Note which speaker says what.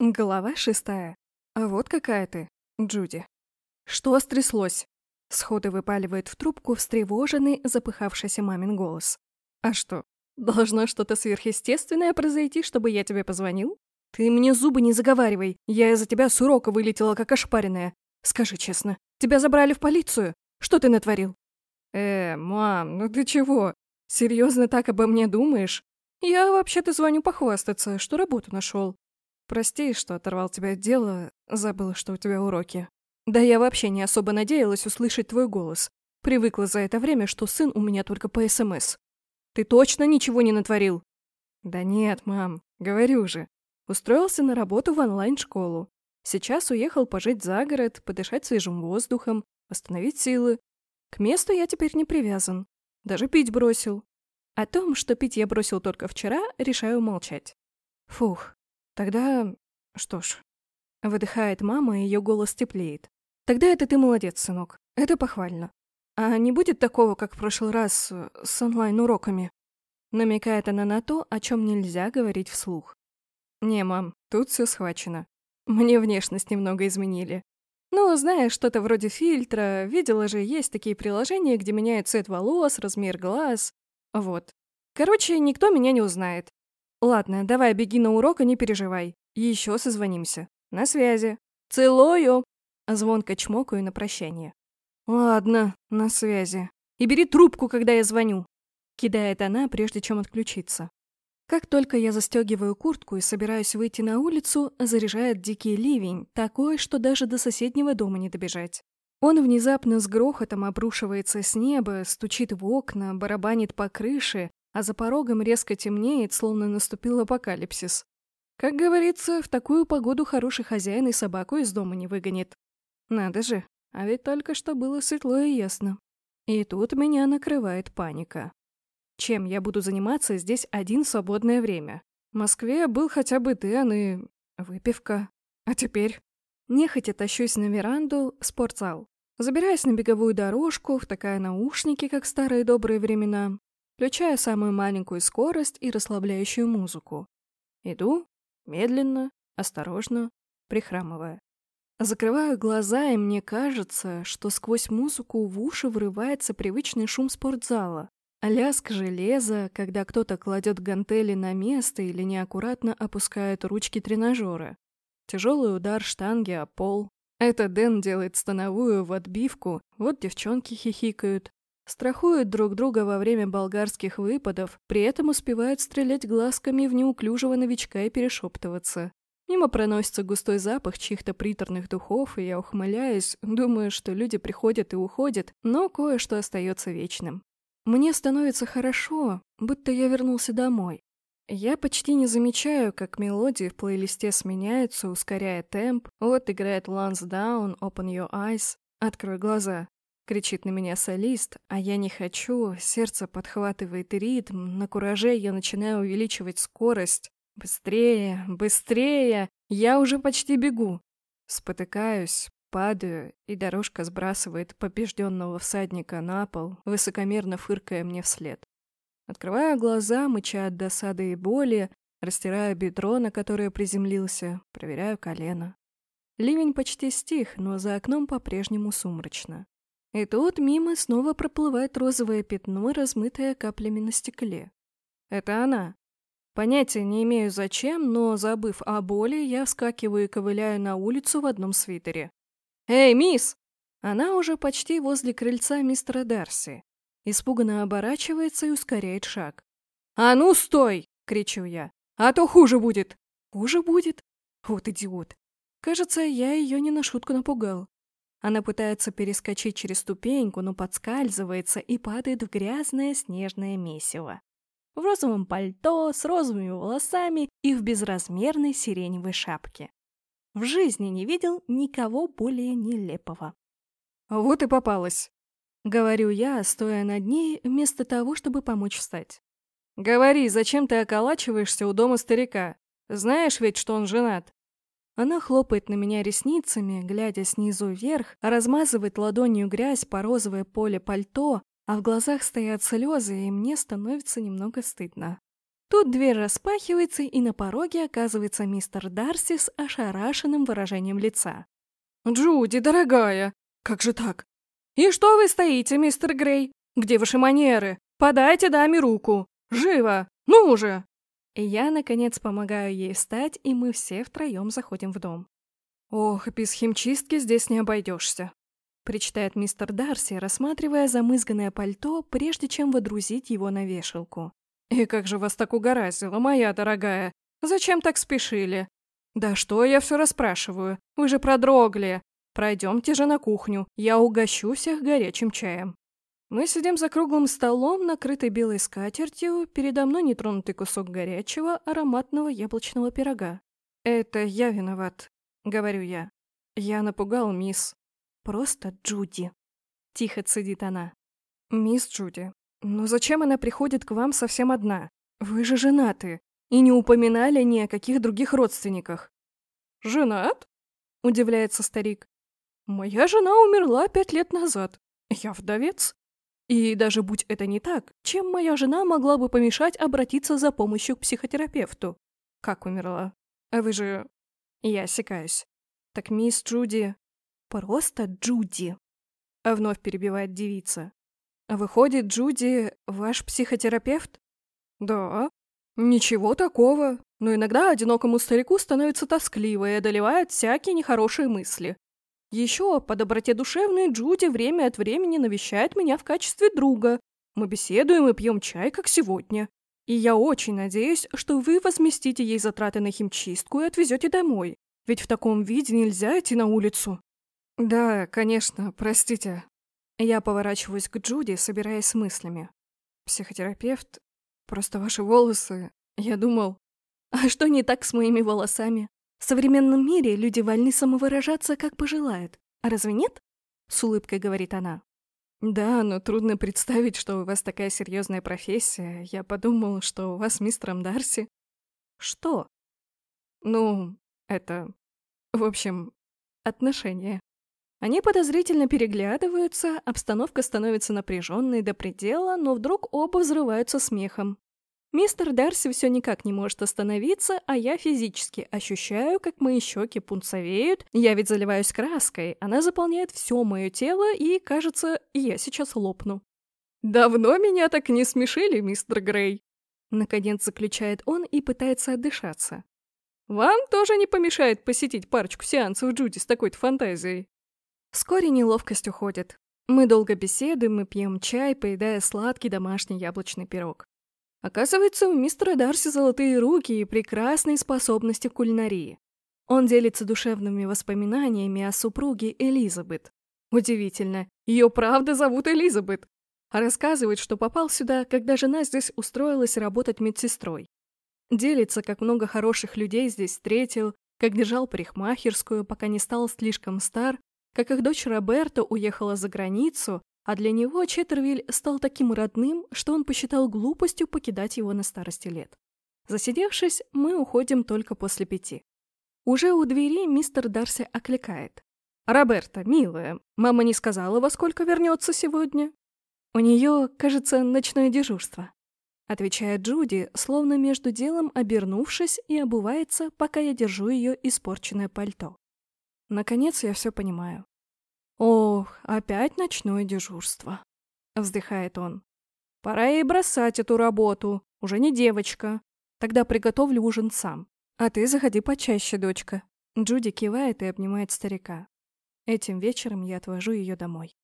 Speaker 1: Глава шестая. А вот какая ты, Джуди. Что стряслось? Сходу выпаливает в трубку встревоженный, запыхавшийся мамин голос. А что, должно что-то сверхъестественное произойти, чтобы я тебе позвонил? Ты мне зубы не заговаривай, я из-за тебя с урока вылетела как ошпаренная. Скажи честно, тебя забрали в полицию? Что ты натворил? Э, мам, ну ты чего? Серьезно так обо мне думаешь? Я вообще-то звоню похвастаться, что работу нашел. Прости, что оторвал тебя от дела, забыла, что у тебя уроки. Да я вообще не особо надеялась услышать твой голос. Привыкла за это время, что сын у меня только по СМС. Ты точно ничего не натворил? Да нет, мам, говорю же. Устроился на работу в онлайн-школу. Сейчас уехал пожить за город, подышать свежим воздухом, восстановить силы. К месту я теперь не привязан. Даже пить бросил. О том, что пить я бросил только вчера, решаю молчать. Фух, Тогда... что ж... Выдыхает мама, и ее голос теплеет. Тогда это ты молодец, сынок. Это похвально. А не будет такого, как в прошлый раз э, с онлайн-уроками? Намекает она на то, о чем нельзя говорить вслух. Не, мам, тут все схвачено. Мне внешность немного изменили. Ну, знаешь, что-то вроде фильтра. Видела же, есть такие приложения, где меняют цвет волос, размер глаз. Вот. Короче, никто меня не узнает. Ладно, давай беги на урок и не переживай. Еще созвонимся. На связи. Целую. Звонко чмокаю на прощание. Ладно, на связи. И бери трубку, когда я звоню. Кидает она, прежде чем отключиться. Как только я застегиваю куртку и собираюсь выйти на улицу, заряжает дикий ливень, такой, что даже до соседнего дома не добежать. Он внезапно с грохотом обрушивается с неба, стучит в окна, барабанит по крыше, а за порогом резко темнеет, словно наступил апокалипсис. Как говорится, в такую погоду хороший хозяин и собаку из дома не выгонит. Надо же, а ведь только что было светло и ясно. И тут меня накрывает паника. Чем я буду заниматься здесь один свободное время? В Москве был хотя бы Дэн и... выпивка. А теперь? Нехотя тащусь на веранду, спортзал. Забираюсь на беговую дорожку, втыкая наушники, как старые добрые времена включая самую маленькую скорость и расслабляющую музыку. Иду, медленно, осторожно, прихрамывая. Закрываю глаза, и мне кажется, что сквозь музыку в уши врывается привычный шум спортзала. Лязг железа, когда кто-то кладет гантели на место или неаккуратно опускает ручки тренажера. Тяжелый удар штанги о пол. Это Дэн делает становую в отбивку, вот девчонки хихикают, страхуют друг друга во время болгарских выпадов, при этом успевают стрелять глазками в неуклюжего новичка и перешептываться. Мимо проносится густой запах чьих-то приторных духов, и я ухмыляюсь, думаю, что люди приходят и уходят, но кое-что остается вечным. Мне становится хорошо, будто я вернулся домой. Я почти не замечаю, как мелодии в плейлисте сменяются, ускоряя темп. Вот играет Lansdowne, Open Your Eyes, Открой глаза. Кричит на меня солист, а я не хочу, сердце подхватывает ритм, на кураже я начинаю увеличивать скорость. Быстрее, быстрее, я уже почти бегу. Спотыкаюсь, падаю, и дорожка сбрасывает побежденного всадника на пол, высокомерно фыркая мне вслед. Открываю глаза, мыча от досады и боли, растираю бедро, на которое приземлился, проверяю колено. Ливень почти стих, но за окном по-прежнему сумрачно. И тут мимо снова проплывает розовое пятно, размытое каплями на стекле. Это она. Понятия не имею зачем, но, забыв о боли, я вскакиваю и ковыляю на улицу в одном свитере. «Эй, мисс!» Она уже почти возле крыльца мистера Дарси. Испуганно оборачивается и ускоряет шаг. «А ну, стой!» — кричу я. «А то хуже будет!» «Хуже будет?» Вот идиот. Кажется, я ее не на шутку напугал. Она пытается перескочить через ступеньку, но подскальзывается и падает в грязное снежное месиво. В розовом пальто, с розовыми волосами и в безразмерной сиреневой шапке. В жизни не видел никого более нелепого. «Вот и попалась», — говорю я, стоя над ней, вместо того, чтобы помочь встать. «Говори, зачем ты околачиваешься у дома старика? Знаешь ведь, что он женат?» Она хлопает на меня ресницами, глядя снизу вверх, размазывает ладонью грязь по розовое поле пальто, а в глазах стоят слезы, и мне становится немного стыдно. Тут дверь распахивается, и на пороге оказывается мистер Дарси с ошарашенным выражением лица. «Джуди, дорогая, как же так? И что вы стоите, мистер Грей? Где ваши манеры? Подайте даме руку! Живо! Ну же!» И я, наконец, помогаю ей встать, и мы все втроем заходим в дом. «Ох, без химчистки здесь не обойдешься», — причитает мистер Дарси, рассматривая замызганное пальто, прежде чем водрузить его на вешалку. «И как же вас так угораздило, моя дорогая? Зачем так спешили?» «Да что я все расспрашиваю? Вы же продрогли. Пройдемте же на кухню, я угощу всех горячим чаем». Мы сидим за круглым столом, накрытый белой скатертью, передо мной нетронутый кусок горячего, ароматного яблочного пирога. «Это я виноват», — говорю я. «Я напугал мисс. Просто Джуди». Тихо цедит она. «Мисс Джуди, но зачем она приходит к вам совсем одна? Вы же женаты. И не упоминали ни о каких других родственниках». «Женат?» — удивляется старик. «Моя жена умерла пять лет назад. Я вдовец. И даже будь это не так, чем моя жена могла бы помешать обратиться за помощью к психотерапевту? Как умерла? А вы же... Я осекаюсь. Так мисс Джуди... Просто Джуди. А вновь перебивает девица. Выходит, Джуди ваш психотерапевт? Да. Ничего такого. Но иногда одинокому старику становится тоскливо и одолевают всякие нехорошие мысли. Еще, по доброте душевной, Джуди время от времени навещает меня в качестве друга. Мы беседуем и пьем чай, как сегодня. И я очень надеюсь, что вы возместите ей затраты на химчистку и отвезете домой. Ведь в таком виде нельзя идти на улицу. Да, конечно, простите. Я поворачиваюсь к Джуди, собираясь с мыслями. Психотерапевт? Просто ваши волосы. Я думал... А что не так с моими волосами? В современном мире люди вольны самовыражаться, как пожелают. А разве нет? С улыбкой говорит она. Да, но трудно представить, что у вас такая серьезная профессия. Я подумал, что у вас мистером Дарси. Что? Ну, это... В общем, отношения. Они подозрительно переглядываются, обстановка становится напряженной до предела, но вдруг оба взрываются смехом. Мистер Дарси все никак не может остановиться, а я физически ощущаю, как мои щеки пунцовеют. Я ведь заливаюсь краской, она заполняет все мое тело, и, кажется, я сейчас лопну. «Давно меня так не смешили, мистер Грей!» Наконец заключает он и пытается отдышаться. «Вам тоже не помешает посетить парочку сеансов Джуди с такой-то фантазией?» Вскоре неловкость уходит. Мы долго беседуем и пьем чай, поедая сладкий домашний яблочный пирог. Оказывается, у мистера Дарси золотые руки и прекрасные способности к кулинарии. Он делится душевными воспоминаниями о супруге Элизабет. Удивительно, ее правда зовут Элизабет. А рассказывает, что попал сюда, когда жена здесь устроилась работать медсестрой. Делится, как много хороших людей здесь встретил, как держал парикмахерскую, пока не стал слишком стар, как их дочь Роберта уехала за границу, а для него Четтервиль стал таким родным, что он посчитал глупостью покидать его на старости лет. Засидевшись, мы уходим только после пяти. Уже у двери мистер Дарси окликает. «Роберта, милая, мама не сказала, во сколько вернется сегодня?» «У нее, кажется, ночное дежурство», — отвечает Джуди, словно между делом обернувшись и обувается, пока я держу ее испорченное пальто. Наконец я все понимаю. «Ох, опять ночное дежурство», — вздыхает он. «Пора ей бросать эту работу, уже не девочка. Тогда приготовлю ужин сам. А ты заходи почаще, дочка». Джуди кивает и обнимает старика. Этим вечером я отвожу ее домой.